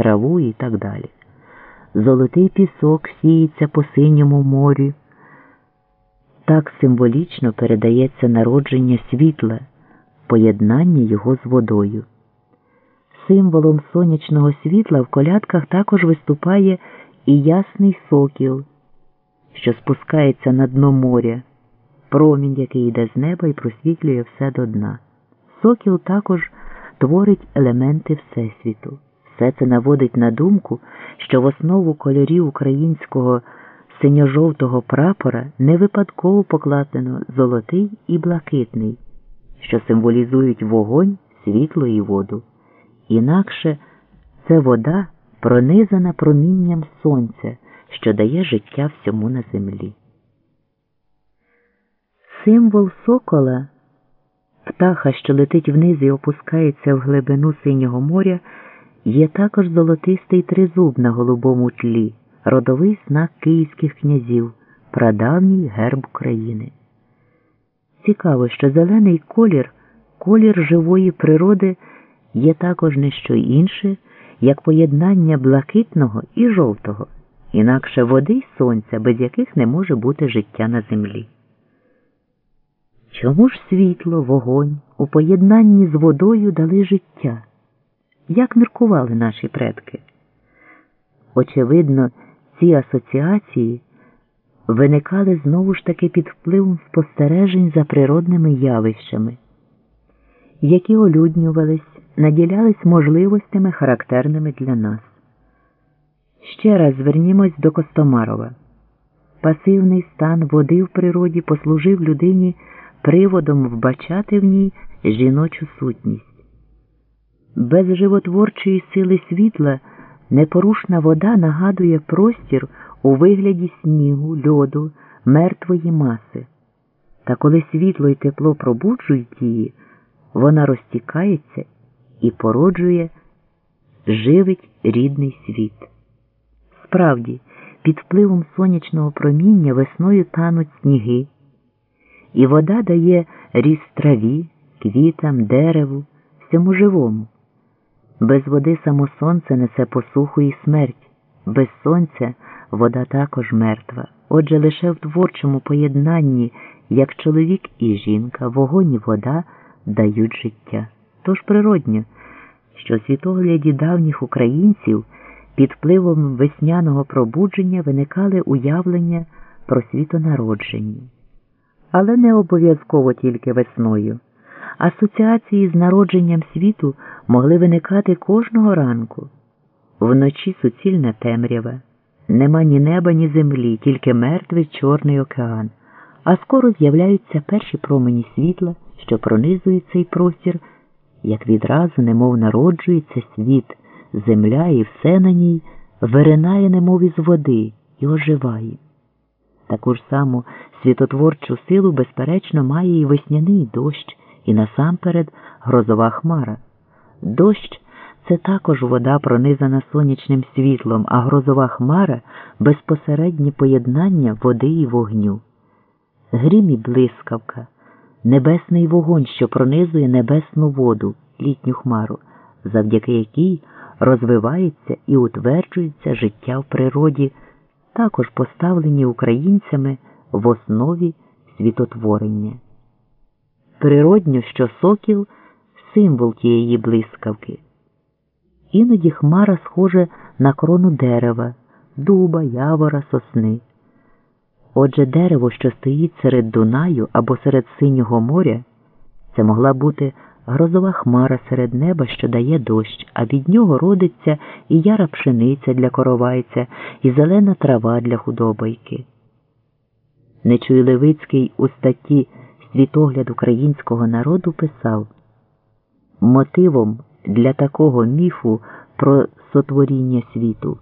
траву і так далі. Золотий пісок сіється по синьому морю. Так символічно передається народження світла, поєднання його з водою. Символом сонячного світла в колядках також виступає і ясний сокіл, що спускається на дно моря, промінь, який йде з неба і просвітлює все до дна. Сокіл також творить елементи Всесвіту. Все це наводить на думку, що в основу кольорів українського синьо-жовтого прапора не випадково покладено золотий і блакитний, що символізують вогонь, світло і воду. Інакше це вода, пронизана промінням сонця, що дає життя всьому на землі. Символ сокола, птаха, що летить вниз і опускається в глибину синього моря, є також золотистий тризуб на голубому тлі, родовий знак київських князів, прадавній герб України. Цікаво, що зелений колір, колір живої природи є також не що інше, як поєднання блакитного і жовтого, інакше води й сонця, без яких не може бути життя на землі. Чому ж світло, вогонь у поєднанні з водою дали життя? Як міркували наші предки? Очевидно, ці асоціації виникали знову ж таки під впливом спостережень за природними явищами, які олюднювались, наділялись можливостями, характерними для нас. Ще раз звернімось до Костомарова. Пасивний стан води в природі послужив людині приводом вбачати в ній жіночу сутність. Без животворчої сили світла непорушна вода нагадує простір у вигляді снігу, льоду, мертвої маси. Та коли світло і тепло пробуджують її, вона розтікається і породжує, живить рідний світ. Справді, під впливом сонячного проміння весною тануть сніги, і вода дає ріст траві, квітам, дереву, всьому живому. Без води само сонце несе посуху і смерть, без сонця вода також мертва. Отже, лише в творчому поєднанні, як чоловік і жінка, вогонь і вода дають життя. Тож природньо, що світогляді давніх українців під впливом весняного пробудження виникали уявлення про світонародження. Але не обов'язково тільки весною. Асоціації з народженням світу могли виникати кожного ранку. Вночі суцільна темрява, нема ні неба, ні землі, тільки мертвий Чорний океан, а скоро з'являються перші промені світла, що пронизують цей простір, як відразу, немов народжується світ, земля і все на ній виринає, немов із води і оживає. Таку ж саму світотворчу силу, безперечно, має і весняний дощ і насамперед грозова хмара. Дощ це також вода, пронизана сонячним світлом, а грозова хмара безпосереднє поєднання води і вогню. Грім і блискавка, небесний вогонь, що пронизує небесну воду, літню хмару, завдяки якій розвивається і утверджується життя в природі, також поставлені українцями в основі світотворення. Природньо, що сокіл символ тієї блискавки. Іноді хмара схожа на крону дерева, дуба, явора, сосни. Отже, дерево, що стоїть серед Дунаю або серед синього моря, це могла бути грозова хмара серед неба, що дає дощ, а від нього родиться і яра пшениця для коровайця, і зелена трава для худобайки. Нечуй Левицький у статті світогляд українського народу писав мотивом для такого міфу про сотворіння світу,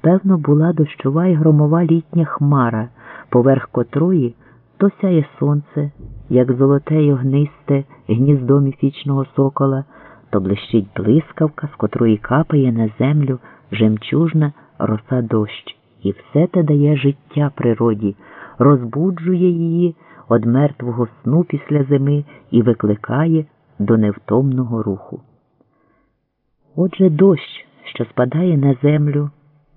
певно, була дощова й громова літня хмара, поверх котрої то сяє сонце, як золоте й огнисте гніздо міфічного сокола, то блищить блискавка, з котрої капає на землю жемчужна роса дощ, і все те дає життя природі, розбуджує її од мертвого сну після зими і викликає до невтомного руху. Отже, дощ, що спадає на землю.